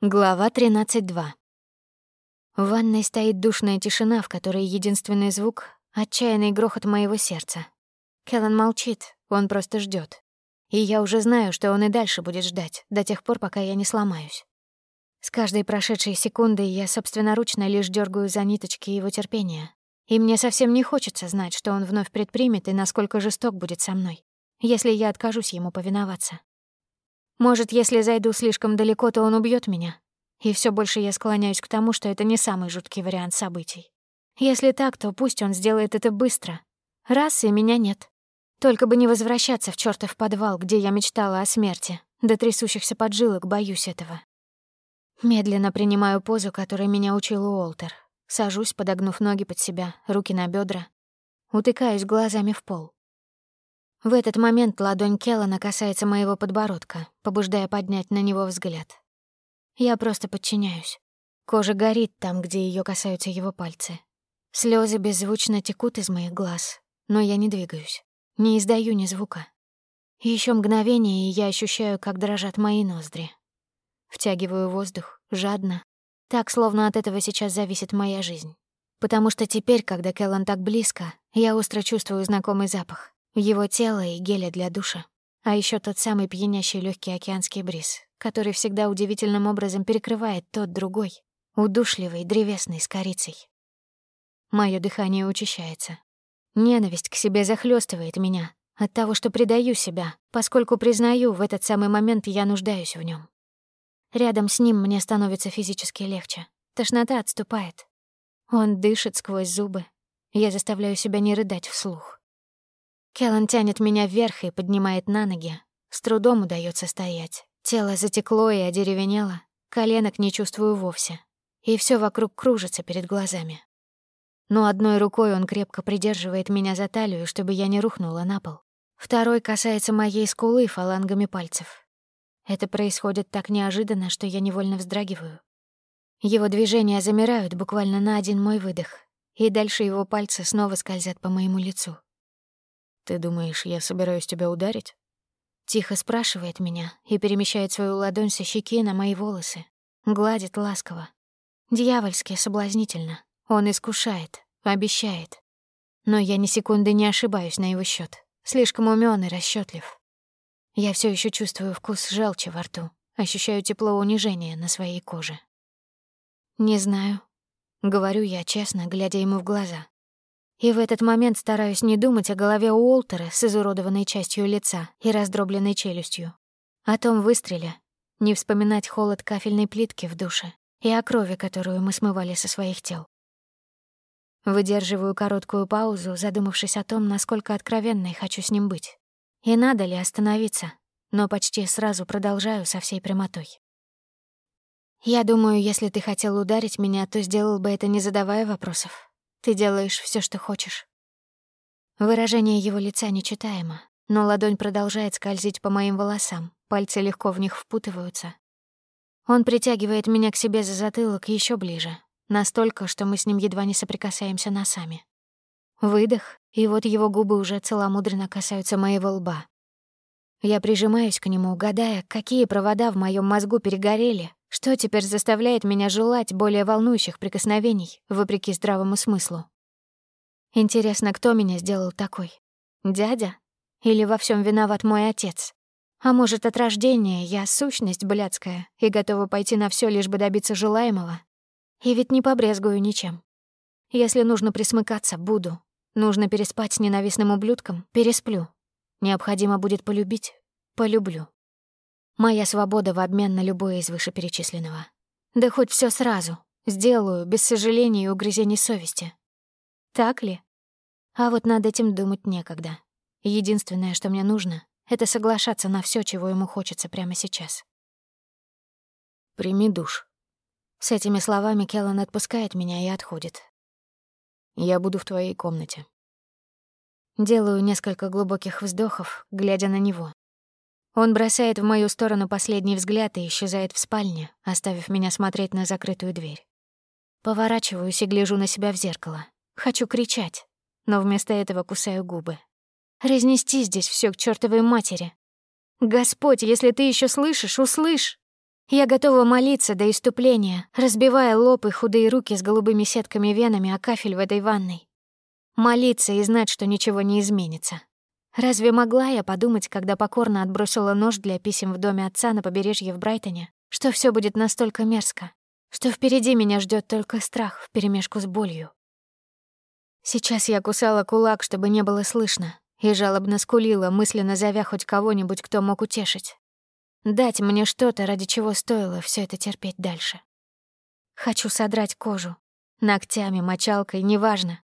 Глава 13.2. В ванной стоит душная тишина, в которой единственный звук — отчаянный грохот моего сердца. Келлен молчит, он просто ждет. И я уже знаю, что он и дальше будет ждать, до тех пор, пока я не сломаюсь. С каждой прошедшей секундой я собственноручно лишь дергаю за ниточки его терпения. И мне совсем не хочется знать, что он вновь предпримет и насколько жесток будет со мной, если я откажусь ему повиноваться. Может, если зайду слишком далеко, то он убьет меня. И все больше я склоняюсь к тому, что это не самый жуткий вариант событий. Если так, то пусть он сделает это быстро. Раз, и меня нет. Только бы не возвращаться в чёртов подвал, где я мечтала о смерти. До трясущихся поджилок боюсь этого. Медленно принимаю позу, которой меня учил Уолтер. Сажусь, подогнув ноги под себя, руки на бедра. Утыкаюсь глазами в пол. В этот момент ладонь Келлана касается моего подбородка, побуждая поднять на него взгляд. Я просто подчиняюсь. Кожа горит там, где ее касаются его пальцы. Слезы беззвучно текут из моих глаз, но я не двигаюсь, не издаю ни звука. Еще мгновение, и я ощущаю, как дрожат мои ноздри. Втягиваю воздух, жадно, так, словно от этого сейчас зависит моя жизнь. Потому что теперь, когда Келлан так близко, я остро чувствую знакомый запах. Его тело и геля для душа. А еще тот самый пьянящий легкий океанский бриз, который всегда удивительным образом перекрывает тот другой, удушливый, древесный, с корицей. Моё дыхание учащается. Ненависть к себе захлестывает меня от того, что предаю себя, поскольку признаю, в этот самый момент я нуждаюсь в нем. Рядом с ним мне становится физически легче. Тошнота отступает. Он дышит сквозь зубы. Я заставляю себя не рыдать вслух. Келлан тянет меня вверх и поднимает на ноги. С трудом удается стоять. Тело затекло и одеревенело, коленок не чувствую вовсе. И все вокруг кружится перед глазами. Но одной рукой он крепко придерживает меня за талию, чтобы я не рухнула на пол. Второй касается моей скулы фалангами пальцев. Это происходит так неожиданно, что я невольно вздрагиваю. Его движения замирают буквально на один мой выдох, и дальше его пальцы снова скользят по моему лицу. «Ты думаешь, я собираюсь тебя ударить?» Тихо спрашивает меня и перемещает свою ладонь со щеки на мои волосы. Гладит ласково. Дьявольски соблазнительно. Он искушает, обещает. Но я ни секунды не ошибаюсь на его счет. Слишком умён и расчётлив. Я все еще чувствую вкус желчи во рту, ощущаю тепло унижения на своей коже. «Не знаю», — говорю я честно, глядя ему в глаза. И в этот момент стараюсь не думать о голове Уолтера с изуродованной частью лица и раздробленной челюстью. О том выстреле, не вспоминать холод кафельной плитки в душе и о крови, которую мы смывали со своих тел. Выдерживаю короткую паузу, задумавшись о том, насколько откровенной хочу с ним быть. И надо ли остановиться, но почти сразу продолжаю со всей прямотой. Я думаю, если ты хотел ударить меня, то сделал бы это, не задавая вопросов. Ты делаешь все, что хочешь». Выражение его лица нечитаемо, но ладонь продолжает скользить по моим волосам, пальцы легко в них впутываются. Он притягивает меня к себе за затылок еще ближе, настолько, что мы с ним едва не соприкасаемся носами. Выдох, и вот его губы уже целомудренно касаются моего лба. Я прижимаюсь к нему, гадая, какие провода в моем мозгу перегорели, что теперь заставляет меня желать более волнующих прикосновений, вопреки здравому смыслу? Интересно, кто меня сделал такой? Дядя? Или во всем виноват мой отец? А может, от рождения я сущность блядская и готова пойти на все, лишь бы добиться желаемого? И ведь не побрезгую ничем. Если нужно присмыкаться, буду. Нужно переспать с ненавистным ублюдком — пересплю. Необходимо будет полюбить — полюблю. Моя свобода в обмен на любое из вышеперечисленного. Да хоть все сразу. Сделаю, без сожаления и угрызений совести. Так ли? А вот над этим думать некогда. Единственное, что мне нужно, это соглашаться на все, чего ему хочется прямо сейчас. «Прими душ». С этими словами Келлан отпускает меня и отходит. «Я буду в твоей комнате». Делаю несколько глубоких вздохов, глядя на него. Он бросает в мою сторону последний взгляд и исчезает в спальне, оставив меня смотреть на закрытую дверь. Поворачиваюсь и гляжу на себя в зеркало. Хочу кричать, но вместо этого кусаю губы. Разнести здесь все к чертовой матери. Господь, если ты еще слышишь, услышь. Я готова молиться до иступления, разбивая лоб и худые руки с голубыми сетками венами о кафель в этой ванной. Молиться и знать, что ничего не изменится. Разве могла я подумать, когда покорно отбросила нож для писем в доме отца на побережье в Брайтоне, что все будет настолько мерзко, что впереди меня ждет только страх вперемешку с болью? Сейчас я кусала кулак, чтобы не было слышно, и жалобно скулила, мысленно зовя хоть кого-нибудь, кто мог утешить. Дать мне что-то, ради чего стоило все это терпеть дальше. Хочу содрать кожу. Ногтями, мочалкой, неважно.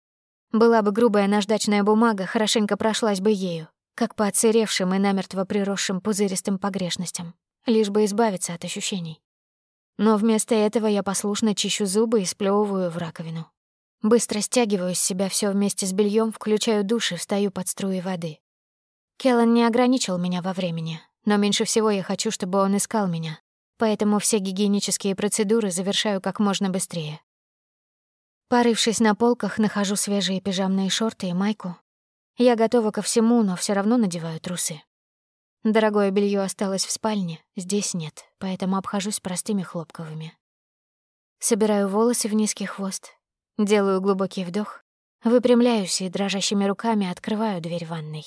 Была бы грубая наждачная бумага, хорошенько прошлась бы ею, как по отсыревшим и намертво приросшим пузыристым погрешностям, лишь бы избавиться от ощущений. Но вместо этого я послушно чищу зубы и сплёвываю в раковину. Быстро стягиваю с себя все вместе с бельем, включаю душ и встаю под струи воды. Келлан не ограничил меня во времени, но меньше всего я хочу, чтобы он искал меня, поэтому все гигиенические процедуры завершаю как можно быстрее. Порывшись на полках, нахожу свежие пижамные шорты и майку. Я готова ко всему, но все равно надеваю трусы. Дорогое белье осталось в спальне, здесь нет, поэтому обхожусь простыми хлопковыми. Собираю волосы в низкий хвост, делаю глубокий вдох, выпрямляюсь и дрожащими руками открываю дверь ванной.